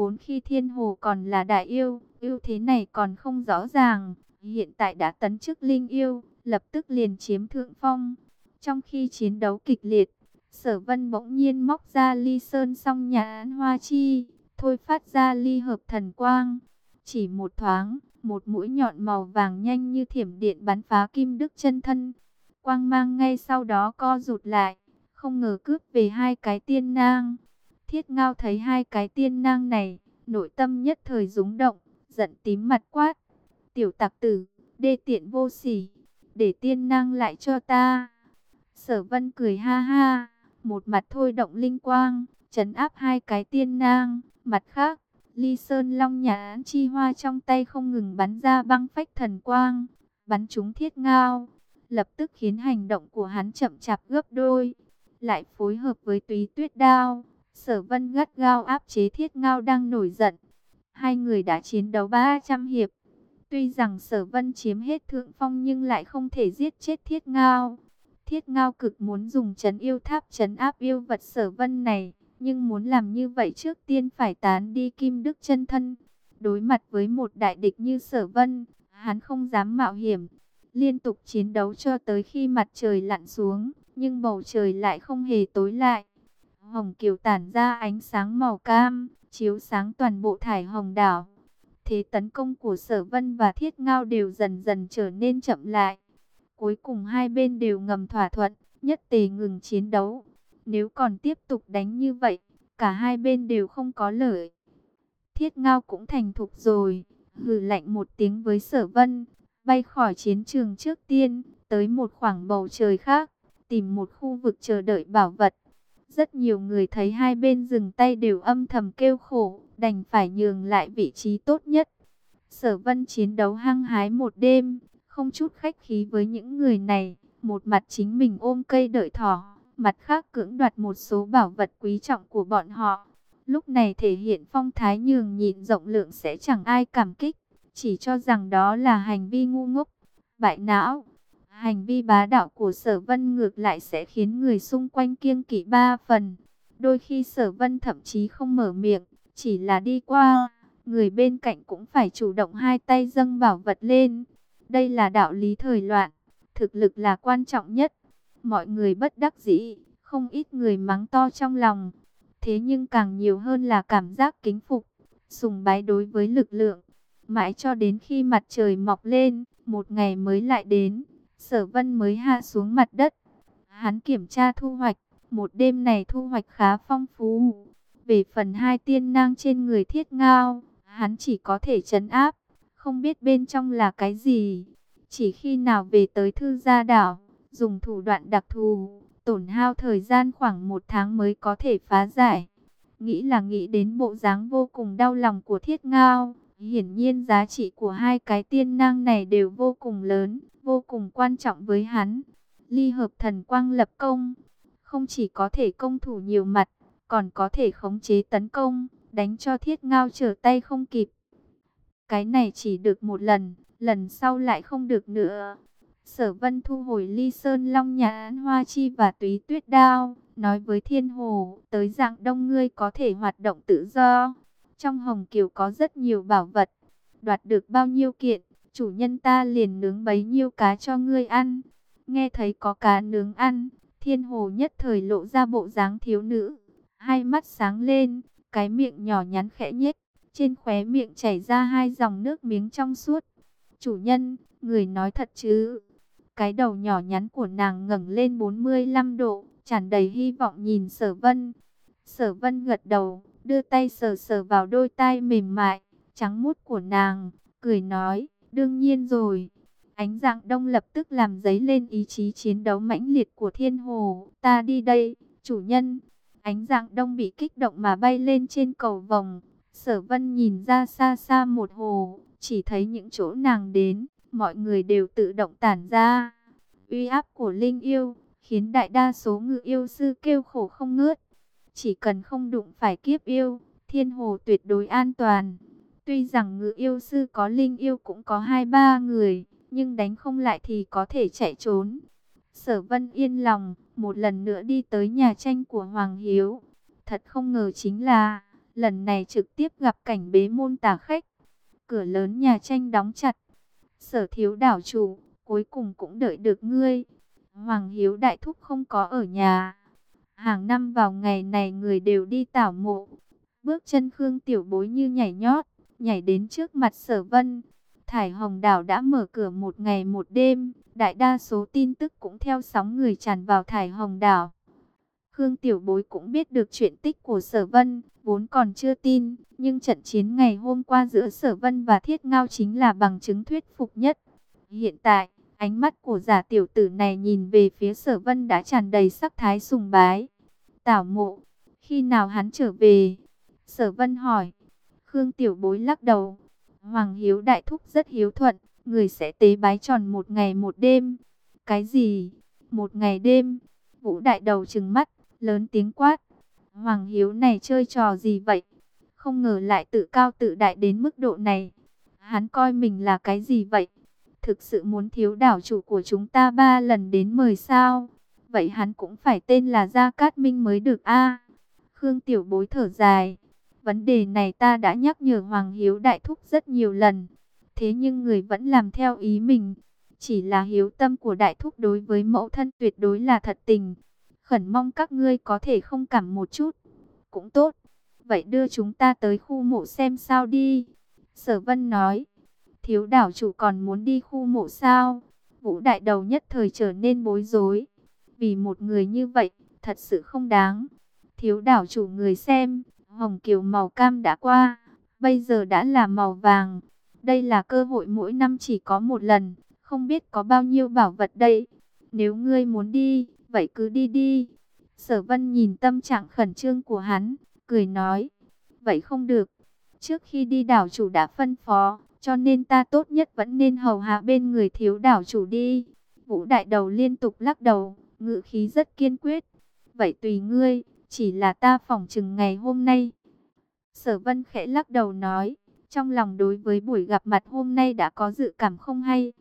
Vốn khi thiên hồ còn là đại yêu, ưu thế này còn không rõ ràng, hiện tại đã tấn chức linh yêu, lập tức liền chiếm thượng phong. Trong khi chiến đấu kịch liệt, sở vân bỗng nhiên móc ra ly sơn song nhà án hoa chi, thôi phát ra ly hợp thần quang. Chỉ một thoáng, một mũi nhọn màu vàng nhanh như thiểm điện bắn phá kim đức chân thân. Quang mang ngay sau đó co rụt lại, không ngờ cướp về hai cái tiên nang. Thiết ngao thấy hai cái tiên nang này, nội tâm nhất thời rúng động, giận tím mặt quát. Tiểu tặc tử, đê tiện vô sỉ, để tiên nang lại cho ta. Sở vân cười ha ha, một mặt thôi động linh quang, chấn áp hai cái tiên nang, mặt khác, ly sơn long nhà Án chi hoa trong tay không ngừng bắn ra băng phách thần quang, bắn trúng thiết ngao, lập tức khiến hành động của hắn chậm chạp gấp đôi, lại phối hợp với túy tuyết đao, sở vân gắt gao áp chế thiết ngao đang nổi giận. Hai người đã chiến đấu 300 hiệp, tuy rằng sở vân chiếm hết thượng phong nhưng lại không thể giết chết thiết ngao. Thiết ngao cực muốn dùng chấn yêu tháp chấn áp yêu vật sở vân này, nhưng muốn làm như vậy trước tiên phải tán đi kim đức chân thân. Đối mặt với một đại địch như sở vân, hắn không dám mạo hiểm. Liên tục chiến đấu cho tới khi mặt trời lặn xuống, nhưng bầu trời lại không hề tối lại. Hồng Kiều tản ra ánh sáng màu cam, chiếu sáng toàn bộ thải hồng đảo. Thế tấn công của sở vân và thiết ngao đều dần dần trở nên chậm lại. Cuối cùng hai bên đều ngầm thỏa thuận, nhất tề ngừng chiến đấu. Nếu còn tiếp tục đánh như vậy, cả hai bên đều không có lợi. Thiết ngao cũng thành thục rồi, hừ lạnh một tiếng với sở vân, bay khỏi chiến trường trước tiên, tới một khoảng bầu trời khác, tìm một khu vực chờ đợi bảo vật. Rất nhiều người thấy hai bên dừng tay đều âm thầm kêu khổ, đành phải nhường lại vị trí tốt nhất. Sở vân chiến đấu hăng hái một đêm, không chút khách khí với những người này, một mặt chính mình ôm cây đợi thỏ, mặt khác cưỡng đoạt một số bảo vật quý trọng của bọn họ. Lúc này thể hiện phong thái nhường nhịn rộng lượng sẽ chẳng ai cảm kích, chỉ cho rằng đó là hành vi ngu ngốc, bại não. Hành vi bá đạo của sở vân ngược lại sẽ khiến người xung quanh kiêng kỵ ba phần. Đôi khi sở vân thậm chí không mở miệng, chỉ là đi qua, người bên cạnh cũng phải chủ động hai tay dâng bảo vật lên. Đây là đạo lý thời loạn, thực lực là quan trọng nhất. Mọi người bất đắc dĩ, không ít người mắng to trong lòng. Thế nhưng càng nhiều hơn là cảm giác kính phục, sùng bái đối với lực lượng. Mãi cho đến khi mặt trời mọc lên, một ngày mới lại đến, sở vân mới hạ xuống mặt đất. Hắn kiểm tra thu hoạch, một đêm này thu hoạch khá phong phú. Về phần hai tiên nang trên người thiết ngao, hắn chỉ có thể chấn áp, không biết bên trong là cái gì. Chỉ khi nào về tới thư gia đảo, dùng thủ đoạn đặc thù, tổn hao thời gian khoảng một tháng mới có thể phá giải. Nghĩ là nghĩ đến bộ dáng vô cùng đau lòng của thiết ngao. Hiển nhiên giá trị của hai cái tiên nang này đều vô cùng lớn, vô cùng quan trọng với hắn. Ly hợp thần quang lập công, không chỉ có thể công thủ nhiều mặt, còn có thể khống chế tấn công, đánh cho thiết ngao trở tay không kịp. Cái này chỉ được một lần, lần sau lại không được nữa. Sở Vân thu hồi ly sơn long nhà án hoa chi và túy tuyết đao, nói với thiên hồ, tới dạng đông ngươi có thể hoạt động tự do. Trong hồng kiều có rất nhiều bảo vật, đoạt được bao nhiêu kiện, chủ nhân ta liền nướng bấy nhiêu cá cho ngươi ăn. Nghe thấy có cá nướng ăn, thiên hồ nhất thời lộ ra bộ dáng thiếu nữ, hai mắt sáng lên, cái miệng nhỏ nhắn khẽ nhếch, trên khóe miệng chảy ra hai dòng nước miếng trong suốt. Chủ nhân, người nói thật chứ? Cái đầu nhỏ nhắn của nàng ngẩng lên 45 độ, tràn đầy hy vọng nhìn sở vân. Sở vân gật đầu, đưa tay sờ sờ vào đôi tai mềm mại, trắng mút của nàng, cười nói, đương nhiên rồi. Ánh dạng đông lập tức làm dấy lên ý chí chiến đấu mãnh liệt của thiên hồ. Ta đi đây, chủ nhân. Ánh dạng đông bị kích động mà bay lên trên cầu vòng. Sở vân nhìn ra xa xa một hồ, chỉ thấy những chỗ nàng đến, mọi người đều tự động tản ra. Uy áp của linh yêu, khiến đại đa số ngự yêu sư kêu khổ không ngớt. Chỉ cần không đụng phải kiếp yêu, thiên hồ tuyệt đối an toàn. Tuy rằng ngự yêu sư có linh yêu cũng có hai ba người, nhưng đánh không lại thì có thể chạy trốn. Sở Vân yên lòng, một lần nữa đi tới nhà tranh của Hoàng Hiếu. Thật không ngờ chính là, lần này trực tiếp gặp cảnh bế môn tà khách. Cửa lớn nhà tranh đóng chặt. Sở thiếu đảo chủ, cuối cùng cũng đợi được ngươi. Hoàng Hiếu Đại Thúc không có ở nhà. Hàng năm vào ngày này người đều đi tảo mộ. Bước chân Khương Tiểu Bối như nhảy nhót, nhảy đến trước mặt sở vân. Thải Hồng Đảo đã mở cửa một ngày một đêm, đại đa số tin tức cũng theo sóng người tràn vào Thải Hồng Đảo. Khương Tiểu Bối cũng biết được chuyện tích của Sở Vân, vốn còn chưa tin, nhưng trận chiến ngày hôm qua giữa Sở Vân và Thiết Ngao chính là bằng chứng thuyết phục nhất. Hiện tại, ánh mắt của giả tiểu tử này nhìn về phía Sở Vân đã tràn đầy sắc thái sùng bái. Tảo mộ, khi nào hắn trở về? Sở Vân hỏi. Khương Tiểu Bối lắc đầu. Hoàng Hiếu Đại Thúc rất hiếu thuận, người sẽ tế bái tròn một ngày một đêm. Cái gì? Một ngày đêm? Vũ Đại Đầu trừng mắt, lớn tiếng quát. Hoàng Hiếu này chơi trò gì vậy? Không ngờ lại tự cao tự đại đến mức độ này. Hắn coi mình là cái gì vậy? Thực sự muốn thiếu đảo chủ của chúng ta ba lần đến mời sao? Vậy hắn cũng phải tên là Gia Cát Minh mới được a Khương Tiểu Bối thở dài. Vấn đề này ta đã nhắc nhở Hoàng Hiếu Đại Thúc rất nhiều lần. Thế nhưng người vẫn làm theo ý mình. Chỉ là hiếu tâm của Đại Thúc đối với mẫu thân tuyệt đối là thật tình. Khẩn mong các ngươi có thể không cảm một chút. Cũng tốt. Vậy đưa chúng ta tới khu mộ xem sao đi. Sở Vân nói. Thiếu đảo chủ còn muốn đi khu mộ sao? Vũ đại đầu nhất thời trở nên bối rối. Vì một người như vậy, thật sự không đáng. Thiếu đảo chủ người xem, hồng kiều màu cam đã qua, bây giờ đã là màu vàng. Đây là cơ hội mỗi năm chỉ có một lần, không biết có bao nhiêu bảo vật đây. Nếu ngươi muốn đi, vậy cứ đi đi. Sở vân nhìn tâm trạng khẩn trương của hắn, cười nói. Vậy không được. Trước khi đi đảo chủ đã phân phó, cho nên ta tốt nhất vẫn nên hầu hạ bên người thiếu đảo chủ đi. Vũ đại đầu liên tục lắc đầu, ngự khí rất kiên quyết. Vậy tùy ngươi, chỉ là ta phỏng chừng ngày hôm nay. Sở vân khẽ lắc đầu nói, trong lòng đối với buổi gặp mặt hôm nay đã có dự cảm không hay.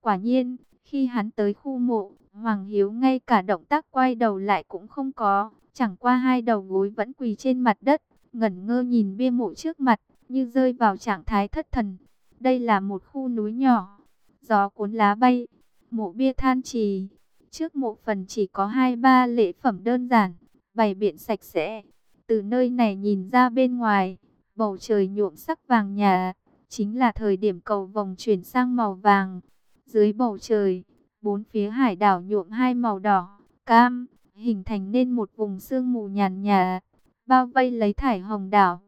Quả nhiên, khi hắn tới khu mộ, Hoàng Hiếu ngay cả động tác quay đầu lại cũng không có, chẳng qua hai đầu gối vẫn quỳ trên mặt đất, ngẩn ngơ nhìn bia mộ trước mặt, như rơi vào trạng thái thất thần. Đây là một khu núi nhỏ, gió cuốn lá bay, mộ bia than trì. Trước mộ phần chỉ có hai ba lễ phẩm đơn giản, bày biện sạch sẽ. Từ nơi này nhìn ra bên ngoài, bầu trời nhuộm sắc vàng nhà, chính là thời điểm cầu vòng chuyển sang màu vàng. Dưới bầu trời, bốn phía hải đảo nhuộm hai màu đỏ, cam, hình thành nên một vùng sương mù nhàn nhà, bao vây lấy thải hồng đảo.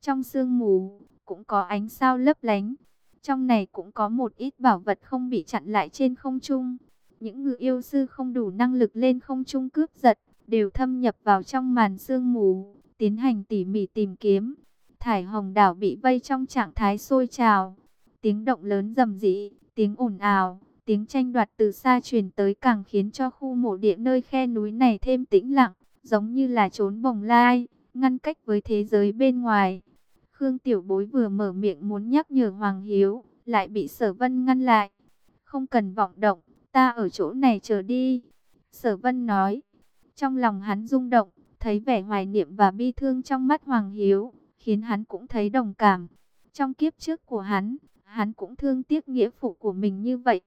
Trong sương mù, cũng có ánh sao lấp lánh. Trong này cũng có một ít bảo vật không bị chặn lại trên không trung. Những ngự yêu sư không đủ năng lực lên không trung cướp giật, đều thâm nhập vào trong màn sương mù, tiến hành tỉ mỉ tìm kiếm. Thải hồng đảo bị vây trong trạng thái sôi trào. Tiếng động lớn rầm rĩ, tiếng ồn ào, tiếng tranh đoạt từ xa truyền tới càng khiến cho khu mộ địa nơi khe núi này thêm tĩnh lặng, giống như là trốn bồng lai, ngăn cách với thế giới bên ngoài. Khương Tiểu Bối vừa mở miệng muốn nhắc nhở Hoàng Hiếu, lại bị Sở Vân ngăn lại. Không cần vọng động, ta ở chỗ này chờ đi. Sở Vân nói, trong lòng hắn rung động, thấy vẻ hoài niệm và bi thương trong mắt Hoàng Hiếu, khiến hắn cũng thấy đồng cảm. Trong kiếp trước của hắn, hắn cũng thương tiếc nghĩa phụ của mình như vậy.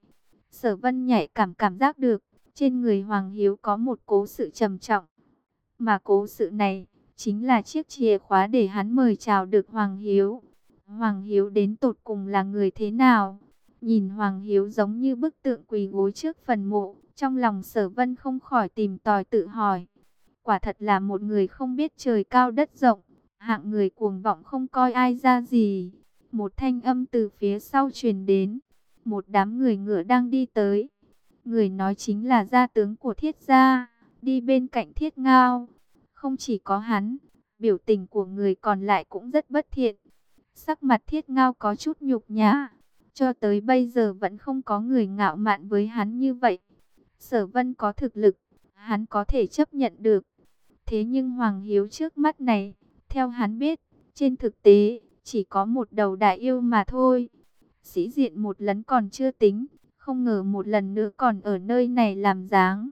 Sở Vân nhạy cảm cảm giác được, trên người Hoàng Hiếu có một cố sự trầm trọng. Mà cố sự này, chính là chiếc chìa khóa để hắn mời chào được Hoàng Hiếu. Hoàng Hiếu đến tột cùng là người thế nào? Nhìn Hoàng Hiếu giống như bức tượng quỳ gối trước phần mộ, trong lòng sở vân không khỏi tìm tòi tự hỏi. Quả thật là một người không biết trời cao đất rộng, hạng người cuồng vọng không coi ai ra gì. Một thanh âm từ phía sau truyền đến, một đám người ngựa đang đi tới. Người nói chính là gia tướng của thiết gia, đi bên cạnh thiết ngao. Không chỉ có hắn, biểu tình của người còn lại cũng rất bất thiện. Sắc mặt thiết ngao có chút nhục nhã. Cho tới bây giờ vẫn không có người ngạo mạn với hắn như vậy. Sở vân có thực lực, hắn có thể chấp nhận được. Thế nhưng Hoàng Hiếu trước mắt này, theo hắn biết, trên thực tế, chỉ có một đầu đại yêu mà thôi. Sĩ diện một lần còn chưa tính, không ngờ một lần nữa còn ở nơi này làm dáng.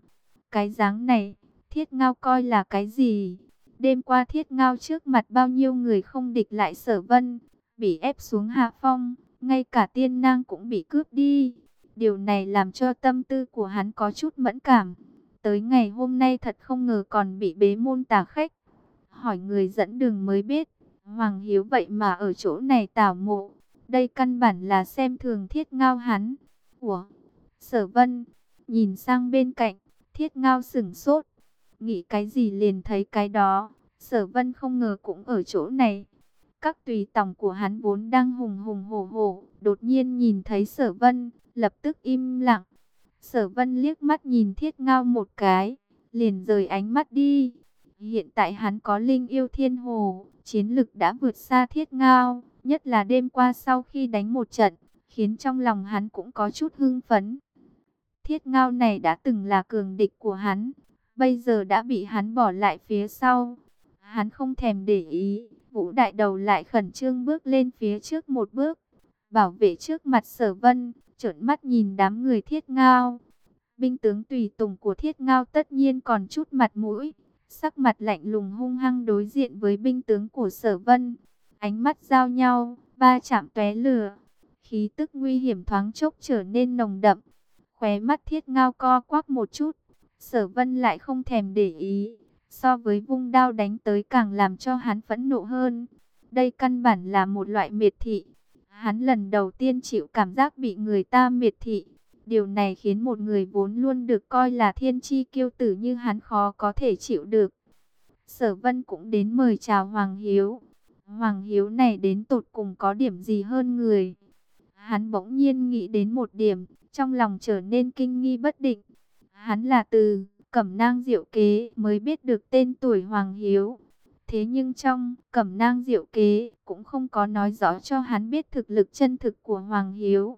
Cái dáng này, thiết ngao coi là cái gì? Đêm qua thiết ngao trước mặt bao nhiêu người không địch lại sở vân, bị ép xuống hạ phong, ngay cả tiên nang cũng bị cướp đi. Điều này làm cho tâm tư của hắn có chút mẫn cảm. Tới ngày hôm nay thật không ngờ còn bị bế môn tà khách. Hỏi người dẫn đường mới biết, Hoàng Hiếu vậy mà ở chỗ này tảo mộ. Đây căn bản là xem thường thiết ngao hắn. Ủa, sở vân, nhìn sang bên cạnh, thiết ngao sửng sốt. Nghĩ cái gì liền thấy cái đó, sở vân không ngờ cũng ở chỗ này. Các tùy tòng của hắn vốn đang hùng hùng hổ hổ, đột nhiên nhìn thấy sở vân, lập tức im lặng. Sở vân liếc mắt nhìn thiết ngao một cái, liền rời ánh mắt đi. Hiện tại hắn có linh yêu thiên hồ, chiến lực đã vượt xa thiết ngao, nhất là đêm qua sau khi đánh một trận, khiến trong lòng hắn cũng có chút hưng phấn. Thiết ngao này đã từng là cường địch của hắn, bây giờ đã bị hắn bỏ lại phía sau. Hắn không thèm để ý, vũ đại đầu lại khẩn trương bước lên phía trước một bước, bảo vệ trước mặt sở vân, trợn mắt nhìn đám người thiết ngao. Binh tướng tùy tùng của thiết ngao tất nhiên còn chút mặt mũi, sắc mặt lạnh lùng hung hăng đối diện với binh tướng của sở vân. Ánh mắt giao nhau, ba chạm tóe lửa, khí tức nguy hiểm thoáng chốc trở nên nồng đậm. Khóe mắt thiết ngao co quắp một chút, sở vân lại không thèm để ý. So với vung đao đánh tới càng làm cho hắn phẫn nộ hơn. Đây căn bản là một loại miệt thị. Hắn lần đầu tiên chịu cảm giác bị người ta miệt thị. Điều này khiến một người vốn luôn được coi là thiên chi kiêu tử như hắn khó có thể chịu được. Sở Vân cũng đến mời chào Hoàng Hiếu. Hoàng Hiếu này đến tột cùng có điểm gì hơn người. Hắn bỗng nhiên nghĩ đến một điểm, trong lòng trở nên kinh nghi bất định. Hắn là từ Cẩm Nang Diệu Kế mới biết được tên tuổi Hoàng Hiếu. Thế nhưng trong Cẩm Nang Diệu Kế cũng không có nói rõ cho hắn biết thực lực chân thực của Hoàng Hiếu.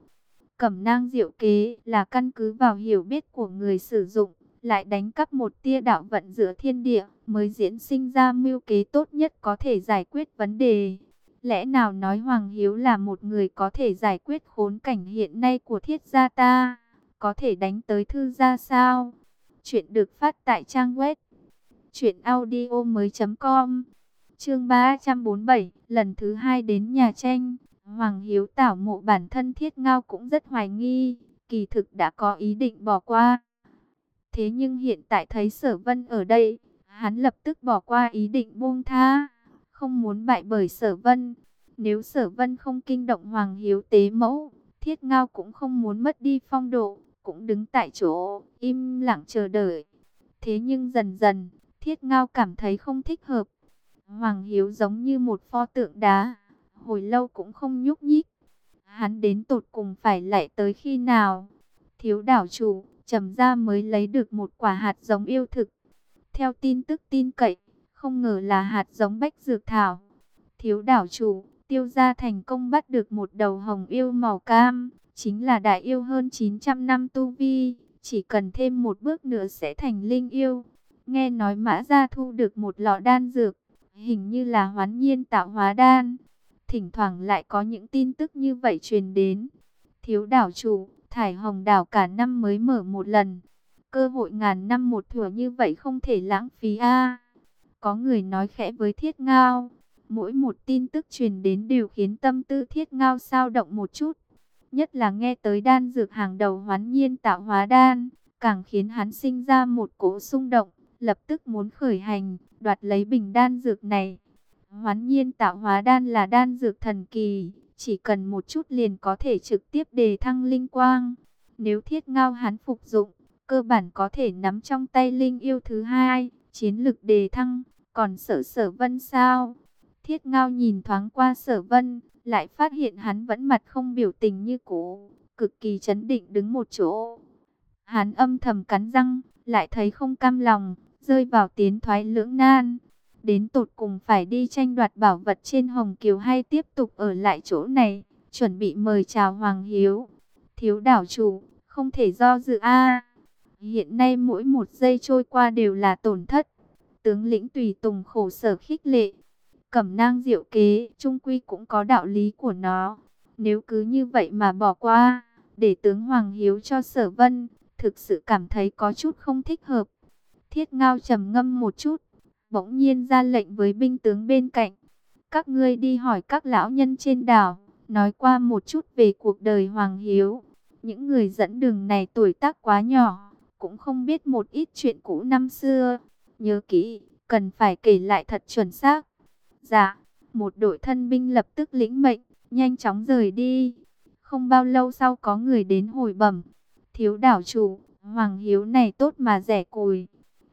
Cẩm Nang Diệu Kế là căn cứ vào hiểu biết của người sử dụng, lại đánh cắp một tia đạo vận giữa thiên địa, mới diễn sinh ra mưu kế tốt nhất có thể giải quyết vấn đề. Lẽ nào nói Hoàng Hiếu là một người có thể giải quyết khốn cảnh hiện nay của thiết gia ta, có thể đánh tới thư gia sao? Chuyện được phát tại trang web truyệnaudiomoi.com. Chương 347, lần thứ hai đến nhà tranh, Hoàng Hiếu tảo mộ bản thân Thiết Ngao cũng rất hoài nghi, kỳ thực đã có ý định bỏ qua. Thế nhưng hiện tại thấy Sở Vân ở đây, hắn lập tức bỏ qua ý định buông tha, không muốn bại bởi Sở Vân. Nếu Sở Vân không kinh động Hoàng Hiếu tế mẫu, Thiết Ngao cũng không muốn mất đi phong độ, cũng đứng tại chỗ, im lặng chờ đợi. Thế nhưng dần dần, Thiết Ngao cảm thấy không thích hợp. Hoàng Hiếu giống như một pho tượng đá, hồi lâu cũng không nhúc nhích. Hắn đến tột cùng phải lại tới khi nào? Thiếu đảo chủ, trầm ra mới lấy được một quả hạt giống yêu thực. Theo tin tức tin cậy, không ngờ là hạt giống bách dược thảo. Thiếu đảo chủ, tiêu gia thành công bắt được một đầu hồng yêu màu cam, chính là đại yêu hơn 900 năm tu vi, chỉ cần thêm một bước nữa sẽ thành linh yêu. Nghe nói mã gia thu được một lọ đan dược, hình như là hoán nhiên tạo hóa đan. Thỉnh thoảng lại có những tin tức như vậy truyền đến. Thiếu đảo chủ, thải hồng đảo cả năm mới mở một lần. Cơ hội ngàn năm một thừa như vậy không thể lãng phí a. Có người nói khẽ với thiết ngao. Mỗi một tin tức truyền đến đều khiến tâm tư thiết ngao sao động một chút. Nhất là nghe tới đan dược hàng đầu hoán nhiên tạo hóa đan. Càng khiến hắn sinh ra một cỗ xung động. Lập tức muốn khởi hành, đoạt lấy bình đan dược này. Hoán nhiên tạo hóa đan là đan dược thần kỳ, chỉ cần một chút liền có thể trực tiếp đề thăng linh quang. Nếu thiết ngao hắn phục dụng, cơ bản có thể nắm trong tay linh yêu thứ hai, chiến lực đề thăng, còn sở sở vân sao? Thiết ngao nhìn thoáng qua sở vân, lại phát hiện hắn vẫn mặt không biểu tình như cũ, cực kỳ chấn định đứng một chỗ. Hắn âm thầm cắn răng, lại thấy không cam lòng, rơi vào tiến thoái lưỡng nan. Đến tột cùng phải đi tranh đoạt bảo vật trên Hồng Kiều hay tiếp tục ở lại chỗ này, chuẩn bị mời chào Hoàng Hiếu. Thiếu đảo chủ, không thể do dự a Hiện nay mỗi một giây trôi qua đều là tổn thất. Tướng lĩnh tùy tùng khổ sở khích lệ. Cẩm nang diệu kế, trung quy cũng có đạo lý của nó. Nếu cứ như vậy mà bỏ qua, để tướng Hoàng Hiếu cho sở vân, thực sự cảm thấy có chút không thích hợp. Thiết ngao trầm ngâm một chút, bỗng nhiên ra lệnh với binh tướng bên cạnh. Các ngươi đi hỏi các lão nhân trên đảo, nói qua một chút về cuộc đời Hoàng Hiếu. Những người dẫn đường này tuổi tác quá nhỏ, cũng không biết một ít chuyện cũ năm xưa. Nhớ kỹ, cần phải kể lại thật chuẩn xác. Dạ, một đội thân binh lập tức lĩnh mệnh, nhanh chóng rời đi. Không bao lâu sau có người đến hồi bẩm, thiếu đảo chủ, Hoàng Hiếu này tốt mà rẻ cùi.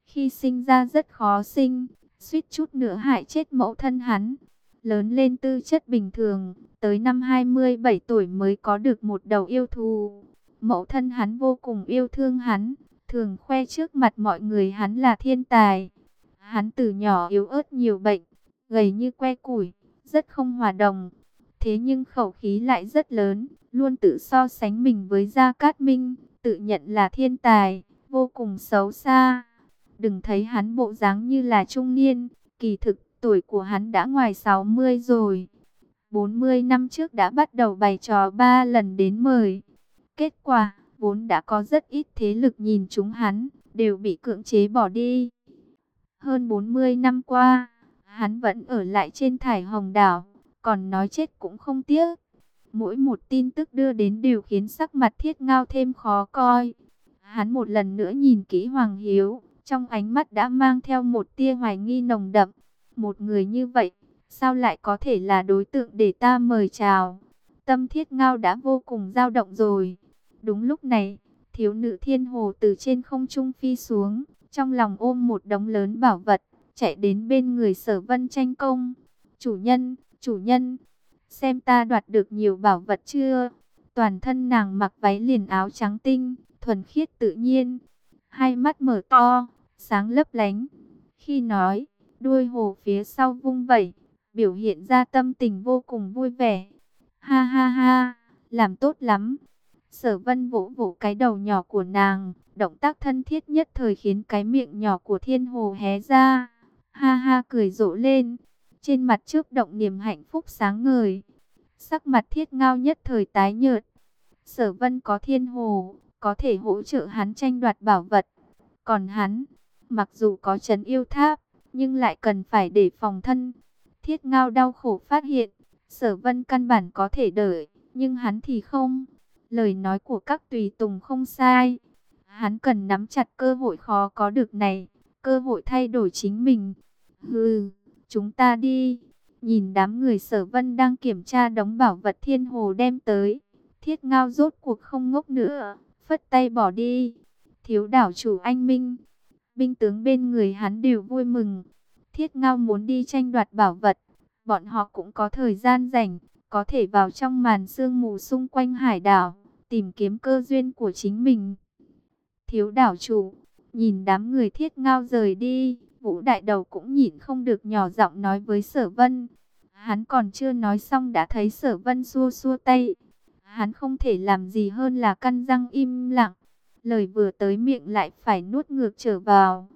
Khi sinh ra rất khó sinh, suýt chút nữa hại chết mẫu thân hắn. Lớn lên tư chất bình thường, tới năm 27 tuổi mới có được một đầu yêu thù. Mẫu thân hắn vô cùng yêu thương hắn, thường khoe trước mặt mọi người hắn là thiên tài. Hắn từ nhỏ yếu ớt nhiều bệnh, gầy như que củi, rất không hòa đồng. Thế nhưng khẩu khí lại rất lớn, luôn tự so sánh mình với Gia Cát Minh, tự nhận là thiên tài, vô cùng xấu xa. Đừng thấy hắn bộ dáng như là trung niên, kỳ thực tuổi của hắn đã ngoài 60 rồi. 40 năm trước đã bắt đầu bày trò ba lần đến mời. Kết quả, vốn đã có rất ít thế lực nhìn chúng hắn, đều bị cưỡng chế bỏ đi. Hơn 40 năm qua, hắn vẫn ở lại trên thải hồng đảo, còn nói chết cũng không tiếc. Mỗi một tin tức đưa đến đều khiến sắc mặt thiết ngao thêm khó coi. Hắn một lần nữa nhìn kỹ Hoàng Hiếu, trong ánh mắt đã mang theo một tia hoài nghi nồng đậm. Một người như vậy, sao lại có thể là đối tượng để ta mời chào? Tâm thiết ngao đã vô cùng dao động rồi. Đúng lúc này, thiếu nữ thiên hồ từ trên không trung phi xuống, trong lòng ôm một đống lớn bảo vật, chạy đến bên người sở vân tranh công. Chủ nhân, chủ nhân, xem ta đoạt được nhiều bảo vật chưa? Toàn thân nàng mặc váy liền áo trắng tinh, thuần khiết tự nhiên, hai mắt mở to, sáng lấp lánh. Khi nói, đuôi hồ phía sau vung vẩy, biểu hiện ra tâm tình vô cùng vui vẻ. Ha ha ha, làm tốt lắm. Sở vân vỗ vỗ cái đầu nhỏ của nàng, động tác thân thiết nhất thời khiến cái miệng nhỏ của thiên hồ hé ra. Ha ha cười rộ lên, trên mặt trước động niềm hạnh phúc sáng ngời. Sắc mặt thiết ngao nhất thời tái nhợt. Sở vân có thiên hồ, có thể hỗ trợ hắn tranh đoạt bảo vật. Còn hắn, mặc dù có chấn yêu tháp, nhưng lại cần phải để phòng thân. Thiết ngao đau khổ phát hiện, sở vân căn bản có thể đợi, nhưng hắn thì không. Lời nói của các tùy tùng không sai. Hắn cần nắm chặt cơ hội khó có được này, cơ hội thay đổi chính mình. Hừ, chúng ta đi. Nhìn đám người sở vân đang kiểm tra đống bảo vật thiên hồ đem tới. Thiết ngao rốt cuộc không ngốc nữa, phất tay bỏ đi. Thiếu đảo chủ anh Minh, binh tướng bên người hắn đều vui mừng. Thiết ngao muốn đi tranh đoạt bảo vật, bọn họ cũng có thời gian rảnh, có thể vào trong màn sương mù xung quanh hải đảo, tìm kiếm cơ duyên của chính mình. Thiếu đảo chủ, nhìn đám người thiết ngao rời đi, vũ đại đầu cũng nhìn không được nhỏ giọng nói với sở vân. Hắn còn chưa nói xong đã thấy sở vân xua xua tay. Hắn không thể làm gì hơn là căn răng im lặng. Lời vừa tới miệng lại phải nuốt ngược trở vào.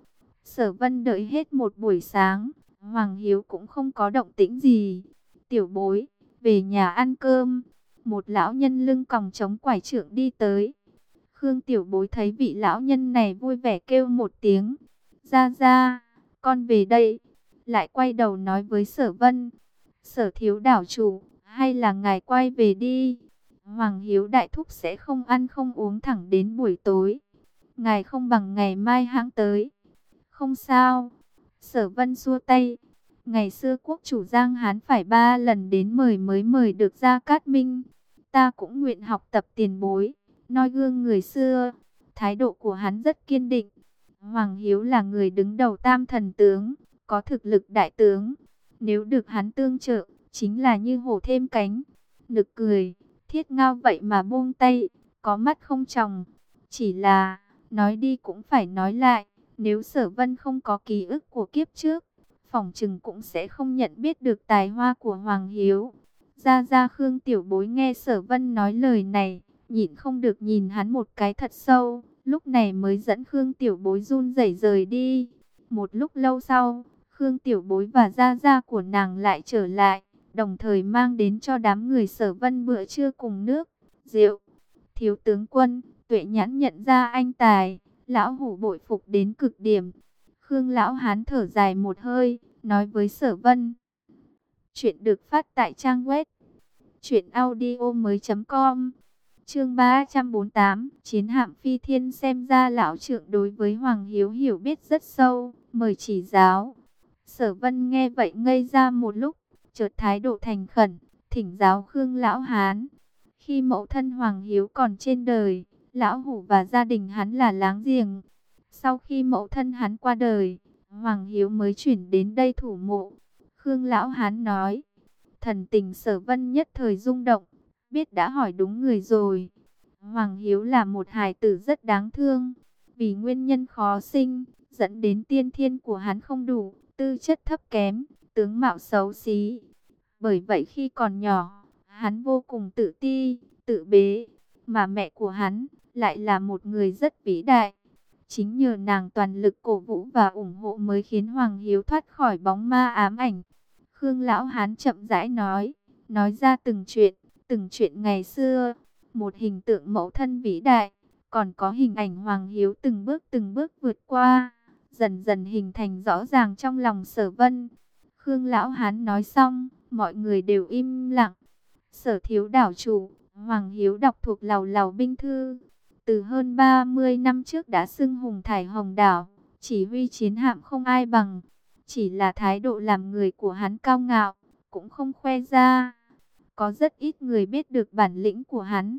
Sở vân đợi hết một buổi sáng. Hoàng Hiếu cũng không có động tĩnh gì. Tiểu bối, về nhà ăn cơm. Một lão nhân lưng còng chống quải trượng đi tới. Khương tiểu bối thấy vị lão nhân này vui vẻ kêu một tiếng. Ra ra, con về đây. Lại quay đầu nói với sở vân. Sở thiếu đảo chủ, hay là ngài quay về đi. Hoàng Hiếu Đại Thúc sẽ không ăn không uống thẳng đến buổi tối. Ngài không bằng ngày mai hãng tới. Không sao. Sở Vân xua tay. Ngày xưa quốc chủ Giang Hán phải ba lần đến mời mới mời được ra Cát Minh. Ta cũng nguyện học tập tiền bối. Noi gương người xưa. Thái độ của hắn rất kiên định. Hoàng Hiếu là người đứng đầu tam thần tướng. Có thực lực đại tướng. Nếu được hắn tương trợ, chính là như hổ thêm cánh. Nực cười Thiết ngao vậy mà buông tay, có mắt không tròng. Chỉ là, nói đi cũng phải nói lại, nếu sở vân không có ký ức của kiếp trước, phỏng Trừng cũng sẽ không nhận biết được tài hoa của Hoàng Hiếu. Ra ra Khương Tiểu Bối nghe sở vân nói lời này, nhịn không được nhìn hắn một cái thật sâu, lúc này mới dẫn Khương Tiểu Bối run rẩy rời đi. Một lúc lâu sau, Khương Tiểu Bối và Gia Gia của nàng lại trở lại đồng thời mang đến cho đám người sở vân bữa trưa cùng nước, rượu. Thiếu tướng quân, tuệ nhãn nhận ra anh tài, lão hủ bội phục đến cực điểm. Khương Lão Hán thở dài một hơi, nói với Sở Vân. Chuyện được phát tại trang web truyệnaudiomoi.com. Chương 348, Chiến hạm phi thiên xem ra lão trượng đối với Hoàng Hiếu hiểu biết rất sâu, mời chỉ giáo. Sở Vân nghe vậy ngây ra một lúc, chợt thái độ thành khẩn, thỉnh giáo Khương lão hán. Khi mẫu thân Hoàng Hiếu còn trên đời, lão hủ và gia đình hắn là láng giềng. Sau khi mẫu thân hắn qua đời, Hoàng Hiếu mới chuyển đến đây thủ mộ. Khương lão hán nói, thần tình Sở Vân nhất thời rung động, biết đã hỏi đúng người rồi. Hoàng Hiếu là một hài tử rất đáng thương, vì nguyên nhân khó sinh, dẫn đến tiên thiên của hắn không đủ, tư chất thấp kém, tướng mạo xấu xí. Bởi vậy khi còn nhỏ, hắn vô cùng tự ti, tự bế, mà mẹ của hắn lại là một người rất vĩ đại. Chính nhờ nàng toàn lực cổ vũ và ủng hộ mới khiến Hoàng Hiếu thoát khỏi bóng ma ám ảnh. Khương Lão Hán chậm rãi nói, nói ra từng chuyện, từng chuyện ngày xưa, một hình tượng mẫu thân vĩ đại, còn có hình ảnh Hoàng Hiếu từng bước từng bước vượt qua, dần dần hình thành rõ ràng trong lòng sở vân. Khương Lão Hán nói xong, mọi người đều im lặng. Sở thiếu đảo chủ, Hoàng Hiếu đọc thuộc lầu lầu binh thư. Từ hơn 30 năm trước đã xưng hùng thải hồng đảo, chỉ huy chiến hạm không ai bằng. Chỉ là thái độ làm người của hắn cao ngạo, cũng không khoe ra. Có rất ít người biết được bản lĩnh của hắn.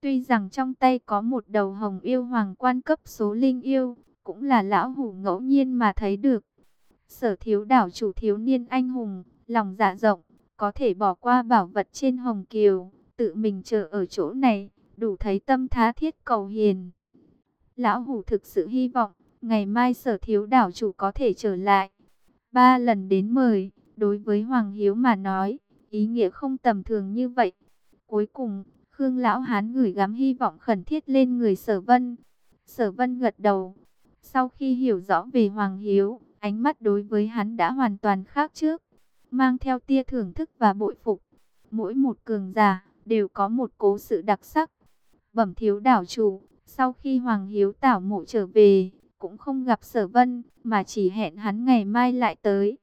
Tuy rằng trong tay có một đầu hồng yêu hoàng quan cấp số linh yêu, cũng là lão hủ ngẫu nhiên mà thấy được. Sở thiếu đảo chủ thiếu niên anh hùng, lòng dạ rộng, có thể bỏ qua bảo vật trên hồng kiều, tự mình chờ ở chỗ này, đủ thấy tâm thá thiết cầu hiền. Lão hủ thực sự hy vọng, ngày mai sở thiếu đảo chủ có thể trở lại. Ba lần đến mời, đối với Hoàng Hiếu mà nói, ý nghĩa không tầm thường như vậy. Cuối cùng, Khương Lão Hán gửi gắm hy vọng khẩn thiết lên người sở vân. Sở vân gật đầu. Sau khi hiểu rõ về Hoàng Hiếu, ánh mắt đối với hắn đã hoàn toàn khác trước. Mang theo tia thưởng thức và bội phục. Mỗi một cường giả đều có một cố sự đặc sắc. Bẩm thiếu đảo chủ, sau khi Hoàng Hiếu tảo mộ trở về, cũng không gặp sở vân, mà chỉ hẹn hắn ngày mai lại tới.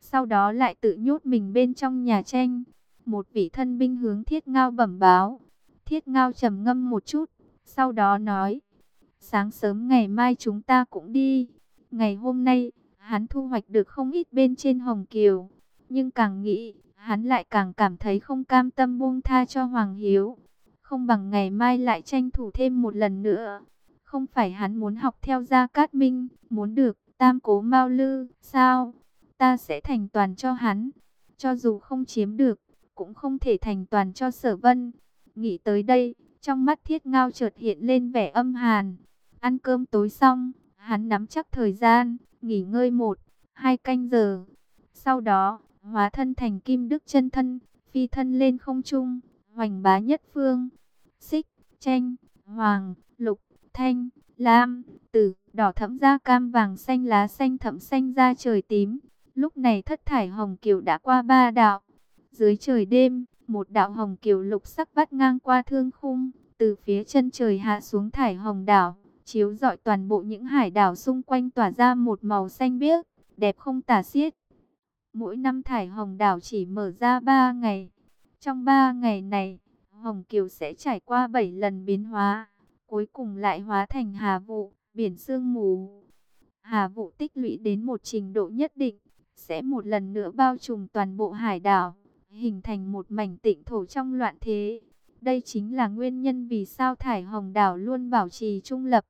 Sau đó lại tự nhốt mình bên trong nhà tranh. Một vị thân binh hướng thiết ngao bẩm báo. Thiết ngao trầm ngâm một chút, sau đó nói. Sáng sớm ngày mai chúng ta cũng đi. Ngày hôm nay, hắn thu hoạch được không ít bên trên Hồng Kiều. Nhưng càng nghĩ, hắn lại càng cảm thấy không cam tâm buông tha cho Hoàng Hiếu. Không bằng ngày mai lại tranh thủ thêm một lần nữa. Không phải hắn muốn học theo Gia Cát Minh, muốn được tam cố mao lư, sao? Ta sẽ thành toàn cho hắn. Cho dù không chiếm được, cũng không thể thành toàn cho sở vân. Nghĩ tới đây, trong mắt thiết ngao chợt hiện lên vẻ âm hàn. Ăn cơm tối xong, hắn nắm chắc thời gian, nghỉ ngơi một, hai canh giờ. Sau đó, hóa thân thành kim đức chân thân, phi thân lên không trung, hoành bá nhất phương. Xích, tranh, hoàng, lục, thanh, lam, tử, đỏ thẫm da cam vàng xanh lá xanh thẫm xanh da trời tím. Lúc này thất thải hồng kiều đã qua ba đạo. Dưới trời đêm, một đạo hồng kiều lục sắc vắt ngang qua thương khung, từ phía chân trời hạ xuống thải hồng đảo, chiếu rọi toàn bộ những hải đảo xung quanh tỏa ra một màu xanh biếc, đẹp không tả xiết. Mỗi năm thải hồng đảo chỉ mở ra 3 ngày. Trong 3 ngày này, hồng kiều sẽ trải qua 7 lần biến hóa, cuối cùng lại hóa thành hà vụ, biển sương mù. Hà vụ tích lũy đến một trình độ nhất định, sẽ một lần nữa bao trùm toàn bộ hải đảo, hình thành một mảnh tịnh thổ trong loạn thế. Đây chính là nguyên nhân vì sao Thải Hồng Đảo luôn bảo trì trung lập,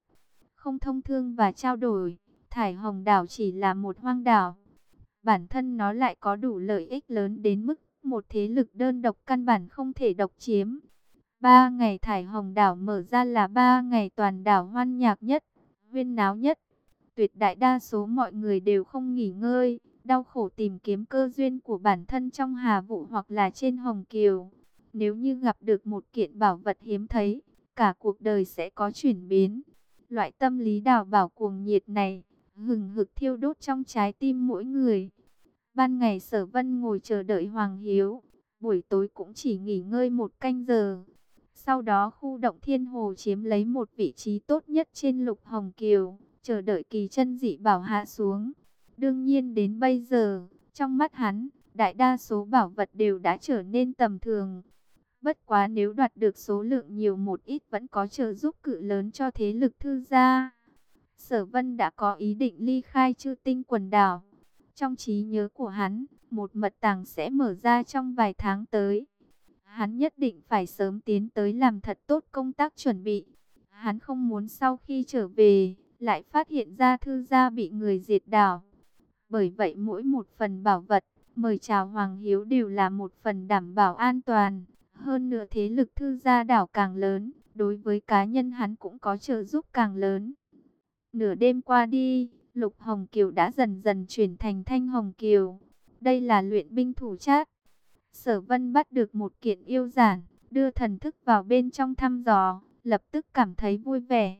không thông thương và trao đổi. Thải Hồng Đảo chỉ là một hoang đảo. Bản thân nó lại có đủ lợi ích lớn đến mức một thế lực đơn độc căn bản không thể độc chiếm. Ba ngày Thải Hồng Đảo mở ra là ba ngày toàn đảo hoan nhạc nhất, huyên náo nhất. Tuyệt đại đa số mọi người đều không nghỉ ngơi đau khổ tìm kiếm cơ duyên của bản thân trong hà vũ hoặc là trên hồng kiều. Nếu như gặp được một kiện bảo vật hiếm thấy, cả cuộc đời sẽ có chuyển biến. Loại tâm lý đào bảo cuồng nhiệt này, hừng hực thiêu đốt trong trái tim mỗi người. Ban ngày sở vân ngồi chờ đợi Hoàng Hiếu, buổi tối cũng chỉ nghỉ ngơi một canh giờ. Sau đó khu động thiên hồ chiếm lấy một vị trí tốt nhất trên lục hồng kiều, chờ đợi kỳ chân dị bảo hạ xuống. Đương nhiên đến bây giờ, trong mắt hắn, đại đa số bảo vật đều đã trở nên tầm thường. Bất quá nếu đoạt được số lượng nhiều một ít vẫn có trợ giúp cự lớn cho thế lực thư gia. Sở Vân đã có ý định ly khai chư tinh quần đảo. Trong trí nhớ của hắn, một mật tàng sẽ mở ra trong vài tháng tới. Hắn nhất định phải sớm tiến tới làm thật tốt công tác chuẩn bị. Hắn không muốn sau khi trở về, lại phát hiện ra thư gia bị người diệt đảo. Bởi vậy mỗi một phần bảo vật, mời chào Hoàng Hiếu đều là một phần đảm bảo an toàn. Hơn nữa thế lực thư gia đảo càng lớn, đối với cá nhân hắn cũng có trợ giúp càng lớn. Nửa đêm qua đi, Lục Hồng Kiều đã dần dần chuyển thành Thanh Hồng Kiều. Đây là luyện binh thủ chát. Sở Vân bắt được một kiện yêu giản, đưa thần thức vào bên trong thăm dò, lập tức cảm thấy vui vẻ.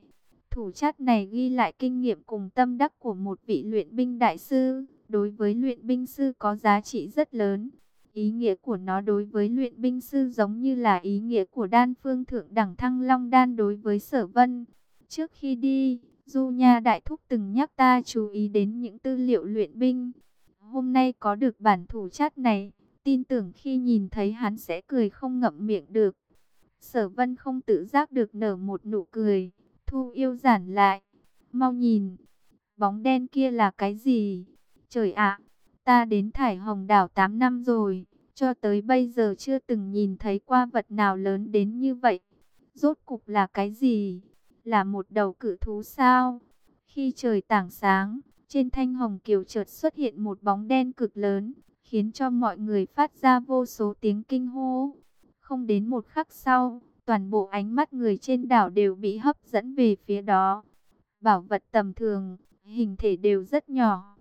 Thủ chát này ghi lại kinh nghiệm cùng tâm đắc của một vị luyện binh đại sư, đối với luyện binh sư có giá trị rất lớn. Ý nghĩa của nó đối với luyện binh sư giống như là ý nghĩa của đan phương thượng đẳng thăng long đan đối với sở vân. Trước khi đi, Du Nha Đại Thúc từng nhắc ta chú ý đến những tư liệu luyện binh. Hôm nay có được bản thủ chát này, tin tưởng khi nhìn thấy hắn sẽ cười không ngậm miệng được. Sở vân không tự giác được nở một nụ cười, thu yêu giản lại. Mau nhìn, bóng đen kia là cái gì? Trời ạ, ta đến thải hồng đảo 8 năm rồi, cho tới bây giờ chưa từng nhìn thấy qua vật nào lớn đến như vậy. Rốt cục là cái gì? Là một đầu cự thú sao? Khi trời tảng sáng, trên thanh hồng kiều chợt xuất hiện một bóng đen cực lớn, khiến cho mọi người phát ra vô số tiếng kinh hô. Không đến một khắc sau, toàn bộ ánh mắt người trên đảo đều bị hấp dẫn về phía đó. Bảo vật tầm thường, hình thể đều rất nhỏ.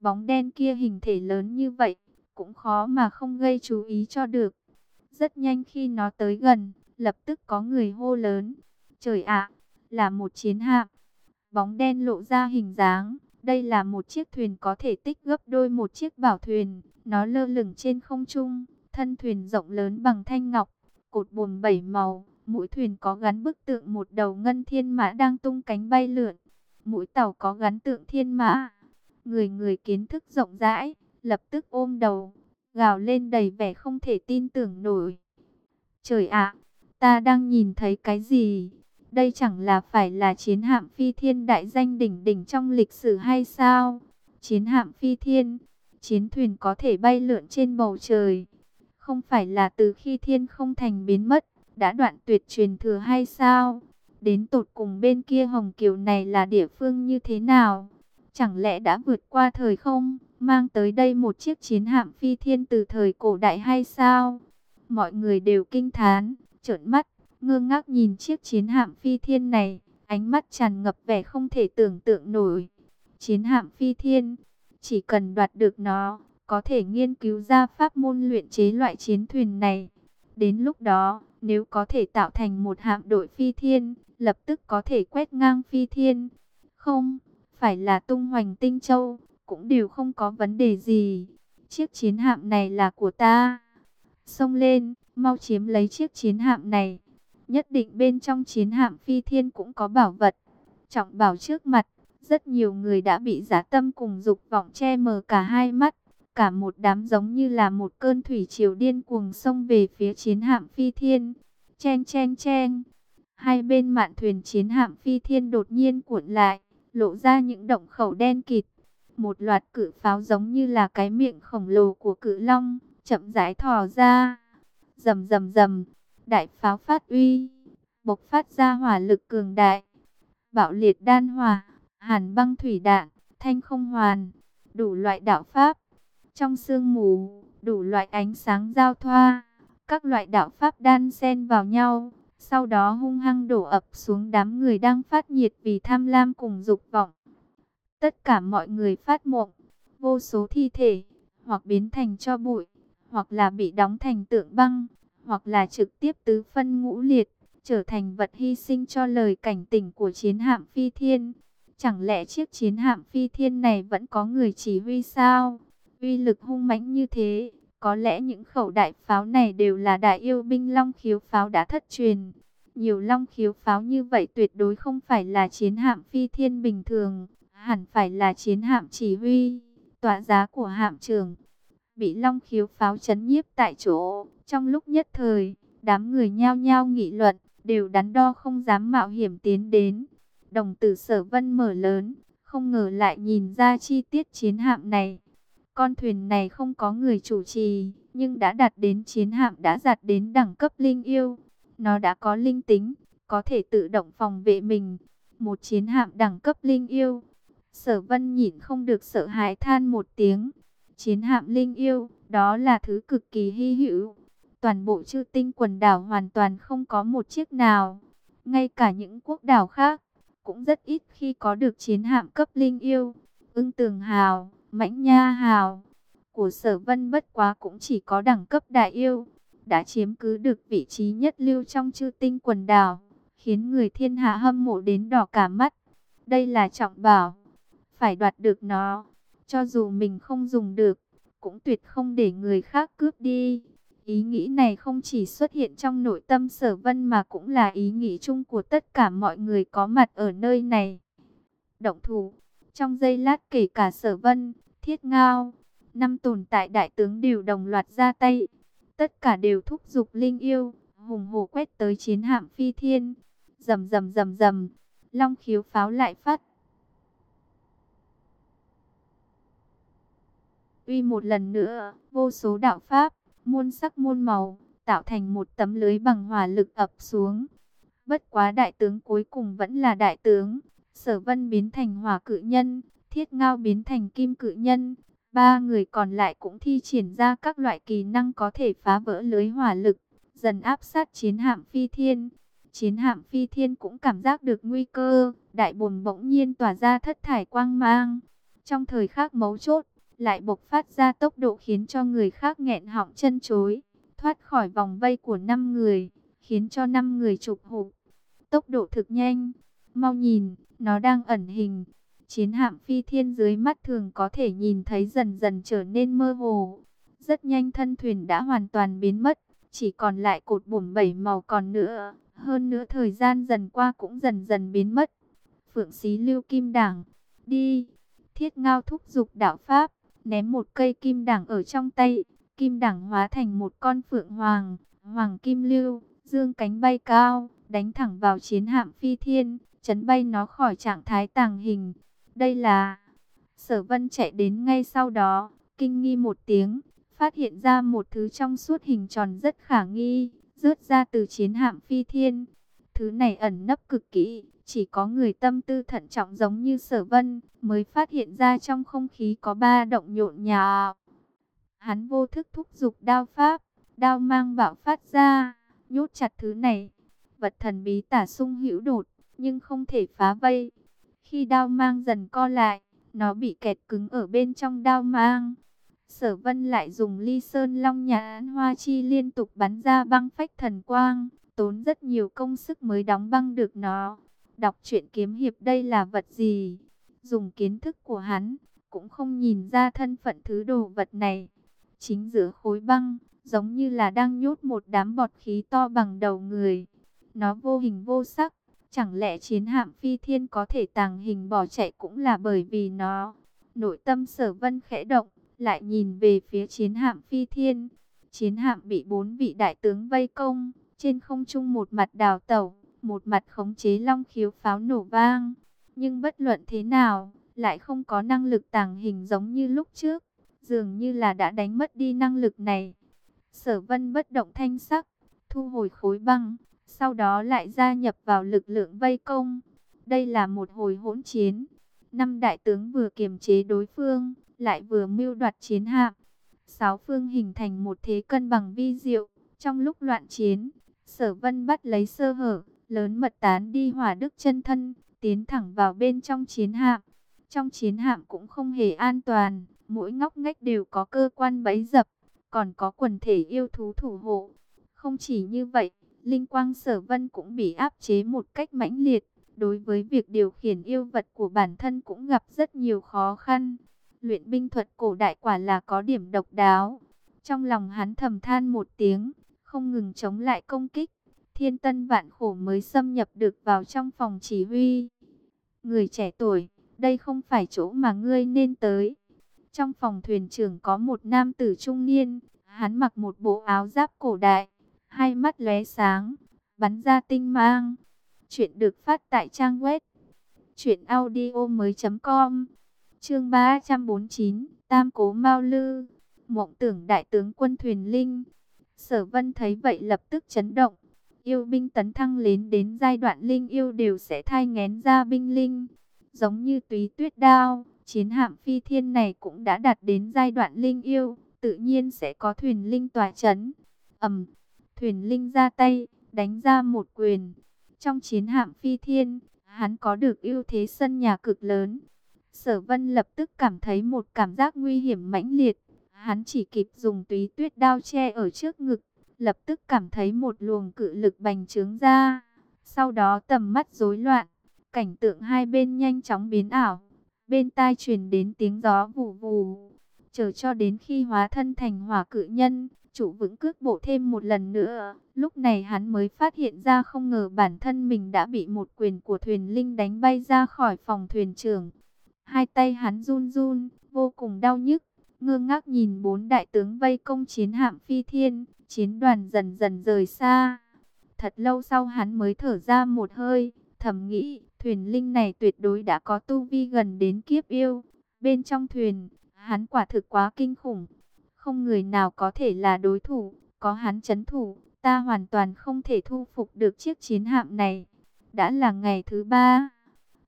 Bóng đen kia hình thể lớn như vậy, cũng khó mà không gây chú ý cho được. Rất nhanh khi nó tới gần, lập tức có người hô lớn. Trời ạ, là một chiến hạm. Bóng đen lộ ra hình dáng. Đây là một chiếc thuyền có thể tích gấp đôi một chiếc bảo thuyền. Nó lơ lửng trên không trung, thân thuyền rộng lớn bằng thanh ngọc, cột buồm bảy màu. Mũi thuyền có gắn bức tượng một đầu ngân thiên mã đang tung cánh bay lượn. Mũi tàu có gắn tượng thiên mã. Người người kiến thức rộng rãi, lập tức ôm đầu, gào lên đầy vẻ không thể tin tưởng nổi. Trời ạ, ta đang nhìn thấy cái gì? Đây chẳng là phải là chiến hạm phi thiên đại danh đỉnh đỉnh trong lịch sử hay sao? Chiến hạm phi thiên, chiến thuyền có thể bay lượn trên bầu trời. Không phải là từ khi thiên không thành biến mất, đã đoạn tuyệt truyền thừa hay sao? Đến tột cùng bên kia Hồng Kiều này là địa phương như thế nào? Chẳng lẽ đã vượt qua thời không, mang tới đây một chiếc chiến hạm phi thiên từ thời cổ đại hay sao? Mọi người đều kinh thán, trợn mắt, ngơ ngác nhìn chiếc chiến hạm phi thiên này, ánh mắt tràn ngập vẻ không thể tưởng tượng nổi. Chiến hạm phi thiên, chỉ cần đoạt được nó, có thể nghiên cứu ra pháp môn luyện chế loại chiến thuyền này. Đến lúc đó, nếu có thể tạo thành một hạm đội phi thiên, lập tức có thể quét ngang phi thiên. Không, phải là tung hoành tinh châu, cũng đều không có vấn đề gì. Chiếc chiến hạm này là của ta. Xông lên, mau chiếm lấy chiếc chiến hạm này. Nhất định bên trong chiến hạm phi thiên cũng có bảo vật. Trọng bảo trước mặt, rất nhiều người đã bị giả tâm cùng dục vọng che mờ cả hai mắt. Cả một đám giống như là một cơn thủy triều điên cuồng xông về phía chiến hạm phi thiên. Chen chen chen. Hai bên mạn thuyền chiến hạm phi thiên đột nhiên cuộn lại, lộ ra những động khẩu đen kịt. Một loạt cự pháo giống như là cái miệng khổng lồ của cự long, chậm rãi thò ra. Rầm rầm rầm, đại pháo phát uy, bộc phát ra hỏa lực cường đại. Bạo liệt đan hỏa, hàn băng thủy đạn, thanh không hoàn, đủ loại đạo pháp. Trong sương mù, đủ loại ánh sáng giao thoa, các loại đạo pháp đan xen vào nhau, sau đó hung hăng đổ ập xuống đám người đang phát nhiệt vì tham lam cùng dục vọng. Tất cả mọi người phát mộng, vô số thi thể, hoặc biến thành cho bụi, hoặc là bị đóng thành tượng băng, hoặc là trực tiếp tứ phân ngũ liệt, trở thành vật hy sinh cho lời cảnh tỉnh của chiến hạm phi thiên. Chẳng lẽ chiếc chiến hạm phi thiên này vẫn có người chỉ huy sao? Uy lực hung mãnh như thế, có lẽ những khẩu đại pháo này đều là đại yêu binh long khiếu pháo đã thất truyền. Nhiều long khiếu pháo như vậy tuyệt đối không phải là chiến hạm phi thiên bình thường, hẳn phải là chiến hạm chỉ huy, tọa giá của hạm trưởng. Bị long khiếu pháo chấn nhiếp tại chỗ, trong lúc nhất thời, đám người nhao nhao nghị luận, đều đắn đo không dám mạo hiểm tiến đến. Đồng tử sở vân mở lớn, không ngờ lại nhìn ra chi tiết chiến hạm này. Con thuyền này không có người chủ trì, nhưng đã đạt đến chiến hạm đã đạt đến đẳng cấp linh yêu. Nó đã có linh tính, có thể tự động phòng vệ mình. Một chiến hạm đẳng cấp linh yêu. Sở vân nhìn không được sợ hãi than một tiếng. Chiến hạm linh yêu, đó là thứ cực kỳ hy hữu. Toàn bộ chư tinh quần đảo hoàn toàn không có một chiếc nào. Ngay cả những quốc đảo khác, cũng rất ít khi có được chiến hạm cấp linh yêu. Ưng tường hào, mãnh nha hào, của sở vân bất quá cũng chỉ có đẳng cấp đại yêu. Đã chiếm cứ được vị trí nhất lưu trong chư tinh quần đảo, khiến người thiên hạ hâm mộ đến đỏ cả mắt. Đây là trọng bảo, phải đoạt được nó, cho dù mình không dùng được, cũng tuyệt không để người khác cướp đi. Ý nghĩ này không chỉ xuất hiện trong nội tâm sở vân mà cũng là ý nghĩ chung của tất cả mọi người có mặt ở nơi này. Động thủ, trong giây lát kể cả sở vân, thiết ngao, năm tồn tại đại tướng đều đồng loạt ra tay. Tất cả đều thúc giục linh yêu, hùng hổ quét tới chiến hạm phi thiên. Rầm rầm rầm rầm, long khiếu pháo lại phát. Uy một lần nữa, vô số đạo pháp, muôn sắc muôn màu, tạo thành một tấm lưới bằng hỏa lực ập xuống. Bất quá đại tướng cuối cùng vẫn là đại tướng, sở vân biến thành hỏa cự nhân, thiết ngao biến thành kim cự nhân. Ba người còn lại cũng thi triển ra các loại kỳ năng có thể phá vỡ lưới hỏa lực, dần áp sát chiến hạm phi thiên. Chiến hạm phi thiên cũng cảm giác được nguy cơ, đại bồn bỗng nhiên tỏa ra thất thải quang mang. Trong thời khắc mấu chốt, lại bộc phát ra tốc độ khiến cho người khác nghẹn họng chân chối, thoát khỏi vòng vây của năm người, khiến cho năm người chụp hụt. Tốc độ thực nhanh, mau nhìn, nó đang ẩn hình. Chiến hạm phi thiên dưới mắt thường có thể nhìn thấy dần dần trở nên mơ hồ. Rất nhanh thân thuyền đã hoàn toàn biến mất, chỉ còn lại cột bổn bảy màu còn nữa. Hơn nữa thời gian dần qua cũng dần dần biến mất. Phượng xí lưu kim đảng, đi. Thiết ngao thúc dục đạo Pháp, ném một cây kim đảng ở trong tay. Kim đảng hóa thành một con phượng hoàng, hoàng kim lưu, dương cánh bay cao, đánh thẳng vào chiến hạm phi thiên, chấn bay nó khỏi trạng thái tàng hình. Đây là... Sở vân chạy đến ngay sau đó, kinh nghi một tiếng, phát hiện ra một thứ trong suốt hình tròn rất khả nghi, rớt ra từ chiến hạm phi thiên. Thứ này ẩn nấp cực kỹ, chỉ có người tâm tư thận trọng giống như sở vân, mới phát hiện ra trong không khí có ba động nhộn nhạo. Hắn vô thức thúc giục đao pháp, đao mang bạo phát ra, nhốt chặt thứ này. Vật thần bí tả sung hữu đột, nhưng không thể phá vây. Khi đao mang dần co lại, nó bị kẹt cứng ở bên trong đao mang. Sở vân lại dùng ly sơn long nhãn hoa chi liên tục bắn ra băng phách thần quang, tốn rất nhiều công sức mới đóng băng được nó. Đọc truyện kiếm hiệp đây là vật gì? Dùng kiến thức của hắn, cũng không nhìn ra thân phận thứ đồ vật này. Chính giữa khối băng, giống như là đang nhốt một đám bọt khí to bằng đầu người. Nó vô hình vô sắc, chẳng lẽ chiến hạm phi thiên có thể tàng hình bỏ chạy cũng là bởi vì nó. Nội tâm sở vân khẽ động, lại nhìn về phía chiến hạm phi thiên. Chiến hạm bị bốn vị đại tướng vây công, trên không trung một mặt đào tẩu, một mặt khống chế long khiếu pháo nổ vang. Nhưng bất luận thế nào, lại không có năng lực tàng hình giống như lúc trước. Dường như là đã đánh mất đi năng lực này. Sở vân bất động thanh sắc, thu hồi khối băng, sau đó lại gia nhập vào lực lượng vây công. Đây là một hồi hỗn chiến. Năm đại tướng vừa kiềm chế đối phương, lại vừa mưu đoạt chiến hạm. Sáu phương hình thành một thế cân bằng vi diệu. Trong lúc loạn chiến, sở vân bắt lấy sơ hở, lớn mật tán đi hỏa đức chân thân, tiến thẳng vào bên trong chiến hạm. Trong chiến hạm cũng không hề an toàn, mỗi ngóc ngách đều có cơ quan bẫy dập, còn có quần thể yêu thú thủ hộ. Không chỉ như vậy, linh quang sở vân cũng bị áp chế một cách mãnh liệt. Đối với việc điều khiển yêu vật của bản thân cũng gặp rất nhiều khó khăn. Luyện binh thuật cổ đại quả là có điểm độc đáo. Trong lòng hắn thầm than một tiếng, không ngừng chống lại công kích thiên tân vạn khổ mới xâm nhập được vào trong phòng chỉ huy. Người trẻ tuổi, đây không phải chỗ mà ngươi nên tới. Trong phòng thuyền trưởng có một nam tử trung niên, hắn mặc một bộ áo giáp cổ đại, hai mắt lóe sáng, bắn ra tinh mang. Chuyện được phát tại trang web truyệnaudiomoi.com. Chương 349, Tam Cố Mao Lư, Mộng tưởng đại tướng quân thuyền linh. Sở Vân thấy vậy lập tức chấn động. Yêu binh tấn thăng lên đến giai đoạn linh yêu đều sẽ thai nghén ra binh linh, giống như Túy Tuyết Đao, chiến hạm phi thiên này cũng đã đạt đến giai đoạn linh yêu, tự nhiên sẽ có thuyền linh tỏa chấn. Ầm, thuyền linh ra tay, đánh ra một quyền. Trong chiến hạm phi thiên, hắn có được ưu thế sân nhà cực lớn. Sở Vân lập tức cảm thấy một cảm giác nguy hiểm mãnh liệt. Hắn chỉ kịp dùng túy tuyết đao che ở trước ngực, lập tức cảm thấy một luồng cự lực bành trướng ra. Sau đó tầm mắt rối loạn, cảnh tượng hai bên nhanh chóng biến ảo. Bên tai truyền đến tiếng gió vù vù. Chờ cho đến khi hóa thân thành hỏa cự nhân, chủ vững cước bộ thêm một lần nữa. Lúc này hắn mới phát hiện ra không ngờ bản thân mình đã bị một quyền của thuyền linh đánh bay ra khỏi phòng thuyền trưởng. Hai tay hắn run run, vô cùng đau nhức, ngơ ngác nhìn bốn đại tướng vây công chiến hạm phi thiên, chiến đoàn dần dần rời xa. Thật lâu sau hắn mới thở ra một hơi, thầm nghĩ, thuyền linh này tuyệt đối đã có tu vi gần đến kiếp yêu. Bên trong thuyền, hắn quả thực quá kinh khủng, không người nào có thể là đối thủ, có hắn chấn thủ, ta hoàn toàn không thể thu phục được chiếc chiến hạm này. Đã là ngày thứ ba,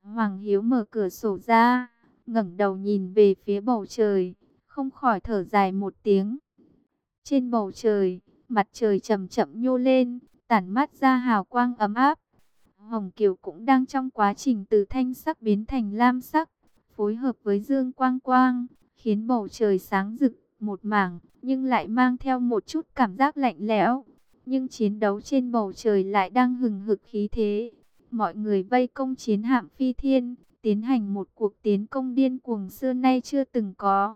Hoàng Hiếu mở cửa sổ ra, ngẩng đầu nhìn về phía bầu trời, không khỏi thở dài một tiếng. Trên bầu trời, mặt trời chậm chậm nhô lên, tản mát ra hào quang ấm áp. Hồng Kiều cũng đang trong quá trình từ thanh sắc biến thành lam sắc, phối hợp với dương quang quang, khiến bầu trời sáng rực một mảng, nhưng lại mang theo một chút cảm giác lạnh lẽo. Nhưng chiến đấu trên bầu trời lại đang hừng hực khí thế. Mọi người vây công chiến hạm phi thiên, tiến hành một cuộc tiến công điên cuồng xưa nay chưa từng có.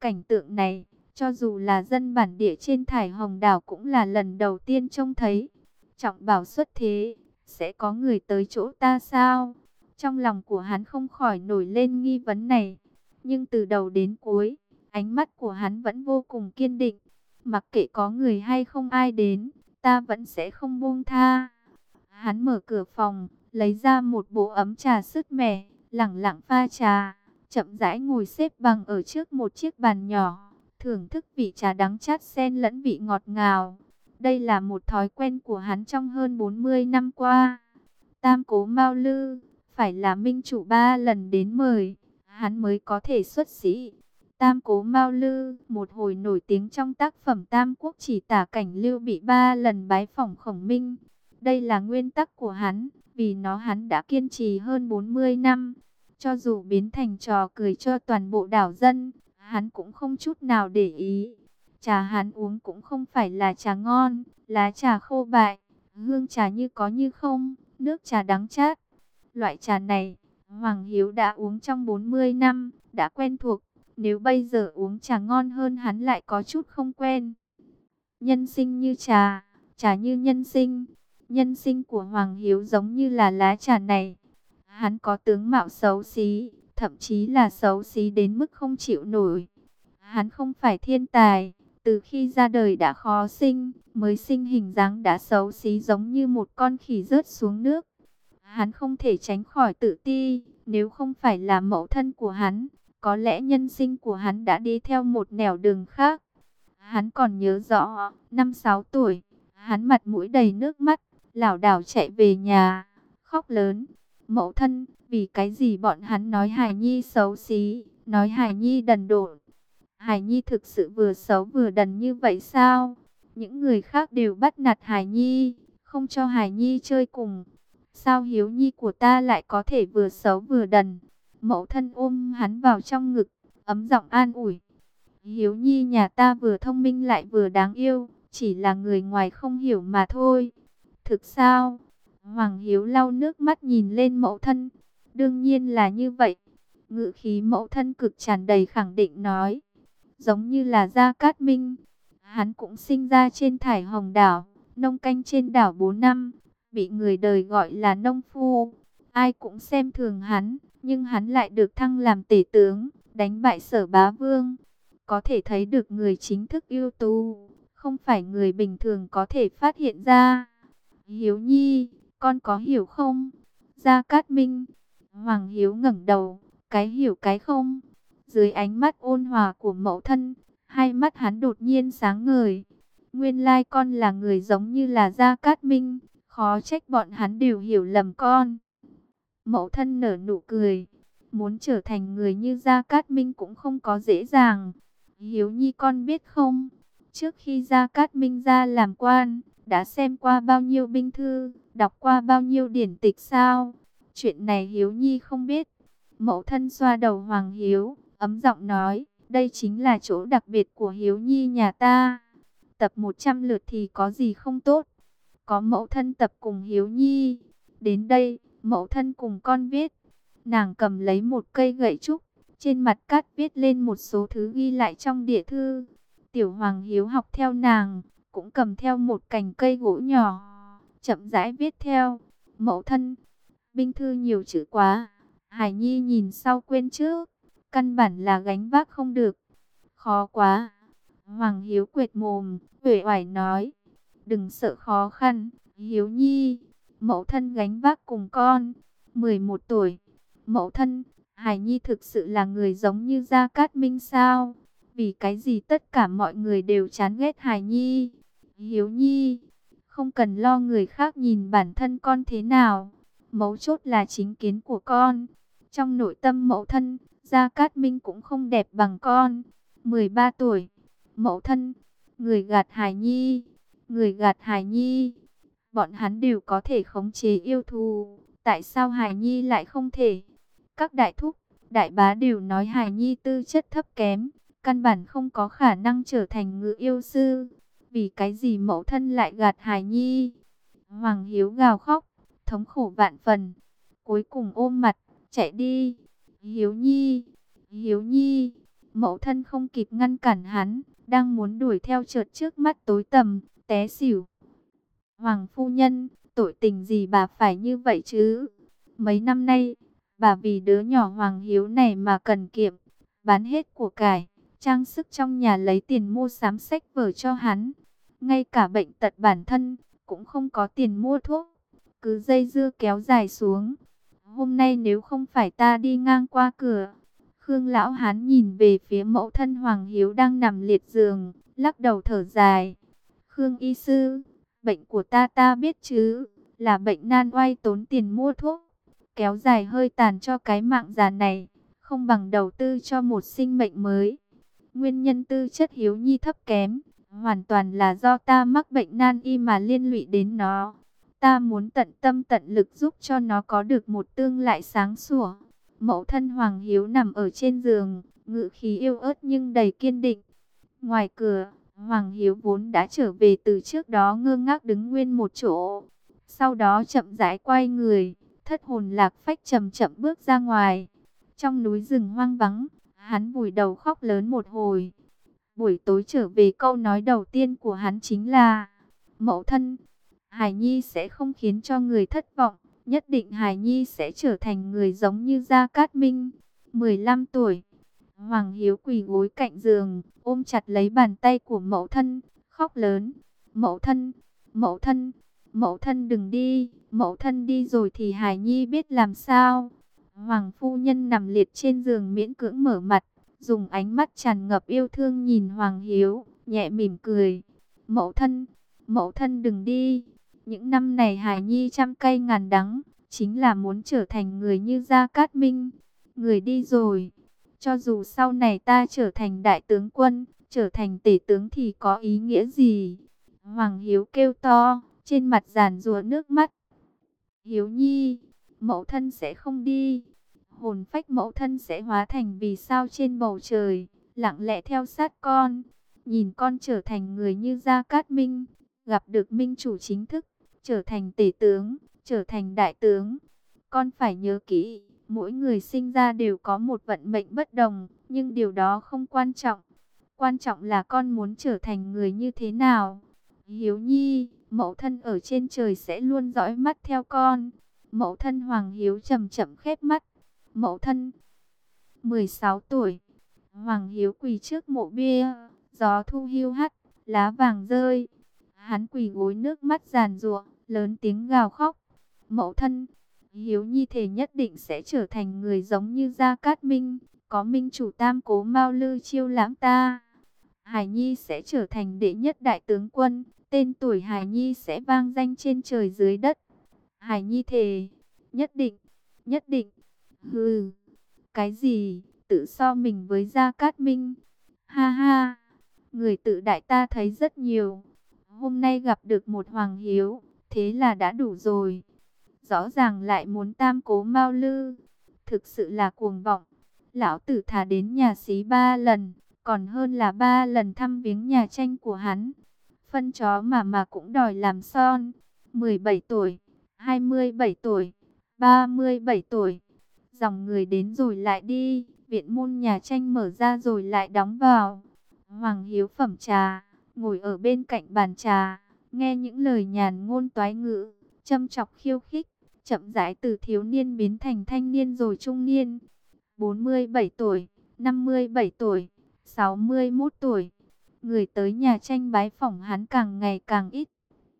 Cảnh tượng này, cho dù là dân bản địa trên thải hồng đảo cũng là lần đầu tiên trông thấy. Trọng bảo xuất thế, sẽ có người tới chỗ ta sao? Trong lòng của hắn không khỏi nổi lên nghi vấn này. Nhưng từ đầu đến cuối, ánh mắt của hắn vẫn vô cùng kiên định. Mặc kệ có người hay không ai đến, ta vẫn sẽ không buông tha. Hắn mở cửa phòng, lấy ra một bộ ấm trà sứt mẻ, lẳng lặng pha trà, chậm rãi ngồi xếp bằng ở trước một chiếc bàn nhỏ, thưởng thức vị trà đắng chát xen lẫn vị ngọt ngào. Đây là một thói quen của hắn trong hơn 40 năm qua. Tam cố Mao Lư, phải là minh chủ ba lần đến mời, hắn mới có thể xuất sĩ. Tam cố Mao Lư, một hồi nổi tiếng trong tác phẩm Tam Quốc chỉ tả cảnh lưu bị ba lần bái phỏng khổng minh. Đây là nguyên tắc của hắn, vì nó hắn đã kiên trì hơn 40 năm. Cho dù biến thành trò cười cho toàn bộ đảo dân, hắn cũng không chút nào để ý. Trà hắn uống cũng không phải là trà ngon, lá trà khô bại, hương trà như có như không, nước trà đắng chát. Loại trà này, Hoàng Hiếu đã uống trong 40 năm, đã quen thuộc. Nếu bây giờ uống trà ngon hơn hắn lại có chút không quen. Nhân sinh như trà, trà như nhân sinh. Nhân sinh của Hoàng Hiếu giống như là lá trà này. Hắn có tướng mạo xấu xí, thậm chí là xấu xí đến mức không chịu nổi. Hắn không phải thiên tài, từ khi ra đời đã khó sinh, mới sinh hình dáng đã xấu xí giống như một con khỉ rớt xuống nước. Hắn không thể tránh khỏi tự ti, nếu không phải là mẫu thân của hắn, có lẽ nhân sinh của hắn đã đi theo một nẻo đường khác. Hắn còn nhớ rõ, năm sáu tuổi, hắn mặt mũi đầy nước mắt, lảo đảo chạy về nhà, khóc lớn. Mẫu thân, vì cái gì bọn hắn nói Hải Nhi xấu xí, nói Hải Nhi đần độn. Hải Nhi thực sự vừa xấu vừa đần như vậy sao? Những người khác đều bắt nạt Hải Nhi, không cho Hải Nhi chơi cùng. Sao Hiếu Nhi của ta lại có thể vừa xấu vừa đần? Mẫu thân ôm hắn vào trong ngực, ấm giọng an ủi. Hiếu Nhi nhà ta vừa thông minh lại vừa đáng yêu, chỉ là người ngoài không hiểu mà thôi. Thực sao? Hoàng Hiếu lau nước mắt nhìn lên mẫu thân. Đương nhiên là như vậy. Ngự khí mẫu thân cực tràn đầy khẳng định nói. Giống như là Gia Cát Minh. Hắn cũng sinh ra trên thải hồng đảo. nông canh trên đảo 4 năm, bị người đời gọi là nông phu. Ai cũng xem thường hắn, nhưng hắn lại được thăng làm tể tướng, đánh bại sở bá vương. Có thể thấy được người chính thức ưu tú, không phải người bình thường có thể phát hiện ra. Hiếu Nhi, con có hiểu không? Gia Cát Minh, Hoàng Hiếu ngẩng đầu, cái hiểu cái không. Dưới ánh mắt ôn hòa của mẫu thân, hai mắt hắn đột nhiên sáng ngời. Nguyên lai con là người giống như là Gia Cát Minh, khó trách bọn hắn đều hiểu lầm con. Mẫu thân nở nụ cười, muốn trở thành người như Gia Cát Minh cũng không có dễ dàng. Hiếu Nhi con biết không, trước khi Gia Cát Minh ra làm quan, đã xem qua bao nhiêu binh thư, đọc qua bao nhiêu điển tịch sao? Chuyện này Hiếu Nhi không biết. Mẫu thân xoa đầu Hoàng Hiếu, ấm giọng nói, đây chính là chỗ đặc biệt của Hiếu Nhi nhà ta. Tập 100 lượt thì có gì không tốt? Có mẫu thân tập cùng Hiếu Nhi. Đến đây, mẫu thân cùng con viết. Nàng cầm lấy một cây gậy trúc, trên mặt cát viết lên một số thứ ghi lại trong địa thư. Tiểu Hoàng Hiếu học theo nàng, cũng cầm theo một cành cây gỗ nhỏ, chậm rãi viết theo. Mẫu thân, binh thư nhiều chữ quá, Hải Nhi nhìn sau quên trước, căn bản là gánh vác không được. Khó quá. Hoàng Hiếu quệt mồm, uể oải nói, đừng sợ khó khăn, Hiếu Nhi, mẫu thân gánh vác cùng con, 11 tuổi. Mẫu thân, Hải Nhi thực sự là người giống như Gia Cát Minh sao? Vì cái gì tất cả mọi người đều chán ghét Hải Nhi? Hiếu Nhi, không cần lo người khác nhìn bản thân con thế nào. Mấu chốt là chính kiến của con. Trong nội tâm mẫu thân, Gia Cát Minh cũng không đẹp bằng con. 13 tuổi, mẫu thân, người gạt Hải Nhi, người gạt Hải Nhi. Bọn hắn đều có thể khống chế yêu thú, Tại sao Hải Nhi lại không thể? Các đại thúc, đại bá đều nói Hải Nhi tư chất thấp kém. Căn bản không có khả năng trở thành ngự yêu sư. Vì cái gì mẫu thân lại gạt Hải Nhi? Hoàng Hiếu gào khóc, thống khổ vạn phần. Cuối cùng ôm mặt, chạy đi. Hiếu Nhi, Hiếu Nhi, mẫu thân không kịp ngăn cản hắn, đang muốn đuổi theo chợt trước mắt tối tầm, té xỉu. Hoàng phu nhân, tội tình gì bà phải như vậy chứ? Mấy năm nay, bà vì đứa nhỏ Hoàng Hiếu này mà cần kiệm, bán hết của cải, trang sức trong nhà lấy tiền mua sắm sách vở cho hắn ngay cả bệnh tật bản thân, cũng không có tiền mua thuốc, cứ dây dưa kéo dài xuống. Hôm nay nếu không phải ta đi ngang qua cửa, Khương Lão Hán nhìn về phía mẫu thân Hoàng Hiếu đang nằm liệt giường, lắc đầu thở dài. Khương Y Sư, bệnh của ta ta biết chứ, là bệnh nan oai tốn tiền mua thuốc, kéo dài hơi tàn cho cái mạng già này, không bằng đầu tư cho một sinh mệnh mới. Nguyên nhân tư chất hiếu nhi thấp kém, hoàn toàn là do ta mắc bệnh nan y mà liên lụy đến nó. Ta muốn tận tâm tận lực giúp cho nó có được một tương lai sáng sủa. Mẫu thân Hoàng Hiếu nằm ở trên giường, ngự khí yêu ớt nhưng đầy kiên định. Ngoài cửa, Hoàng Hiếu vốn đã trở về từ trước đó ngơ ngác đứng nguyên một chỗ. Sau đó chậm rãi quay người, thất hồn lạc phách chậm chậm bước ra ngoài. Trong núi rừng hoang vắng, hắn vùi đầu khóc lớn một hồi. Buổi tối trở về câu nói đầu tiên của hắn chính là Mẫu thân, Hải Nhi sẽ không khiến cho người thất vọng Nhất định Hải Nhi sẽ trở thành người giống như Gia Cát Minh 15 tuổi Hoàng Hiếu quỳ gối cạnh giường Ôm chặt lấy bàn tay của mẫu thân Khóc lớn Mẫu thân, mẫu thân, mẫu thân đừng đi Mẫu thân đi rồi thì Hải Nhi biết làm sao Hoàng phu nhân nằm liệt trên giường miễn cưỡng mở mặt dùng ánh mắt tràn ngập yêu thương nhìn Hoàng Hiếu, nhẹ mỉm cười. Mẫu thân, mẫu thân đừng đi. Những năm này Hải Nhi trăm cây ngàn đắng, chính là muốn trở thành người như Gia Cát Minh. Người đi rồi, cho dù sau này ta trở thành đại tướng quân, trở thành tể tướng thì có ý nghĩa gì? Hoàng Hiếu kêu to, trên mặt giàn rùa nước mắt. Hiếu Nhi, mẫu thân sẽ không đi hồn phách mẫu thân sẽ hóa thành vì sao trên bầu trời, lặng lẽ theo sát con, nhìn con trở thành người như Gia Cát Minh, gặp được minh chủ chính thức, trở thành tể tướng, trở thành đại tướng. Con phải nhớ kỹ, mỗi người sinh ra đều có một vận mệnh bất đồng, nhưng điều đó không quan trọng. Quan trọng là con muốn trở thành người như thế nào. Hiếu Nhi, Mẫu thân ở trên trời sẽ luôn dõi mắt theo con. Mẫu thân Hoàng Hiếu chậm chậm khép mắt. Mẫu thân 16 tuổi. Hoàng Hiếu quỳ trước mộ bia, gió thu hưu hắt, lá vàng rơi. Hắn quỳ gối nước mắt giàn ruộng, lớn tiếng gào khóc. Mẫu thân, Hiếu Nhi thể nhất định sẽ trở thành người giống như Gia Cát Minh, có minh chủ tam cố Mao Lư chiêu lãm ta. Hải Nhi sẽ trở thành đệ nhất đại tướng quân, tên tuổi Hải Nhi sẽ vang danh trên trời dưới đất. Hải Nhi thề, nhất định, nhất định, hừ, cái gì, tự so mình với Gia Cát Minh, ha ha, người tự đại ta thấy rất nhiều, hôm nay gặp được một Hoàng Hiếu, thế là đã đủ rồi, rõ ràng lại muốn tam cố Mao Lư, thực sự là cuồng vọng, lão tử thả đến nhà xí ba lần, còn hơn là ba lần thăm viếng nhà tranh của hắn. Phân chó mà mà cũng đòi làm son. 17 tuổi, 27 tuổi, 37 tuổi. Dòng người đến rồi lại đi, viện môn nhà tranh mở ra rồi lại đóng vào. Hoàng Hiếu phẩm trà, ngồi ở bên cạnh bàn trà, nghe những lời nhàn ngôn toái ngữ, châm chọc khiêu khích, chậm rãi từ thiếu niên biến thành thanh niên rồi trung niên. 47 tuổi, 57 tuổi, 61 tuổi, người tới nhà tranh bái phỏng hắn càng ngày càng ít.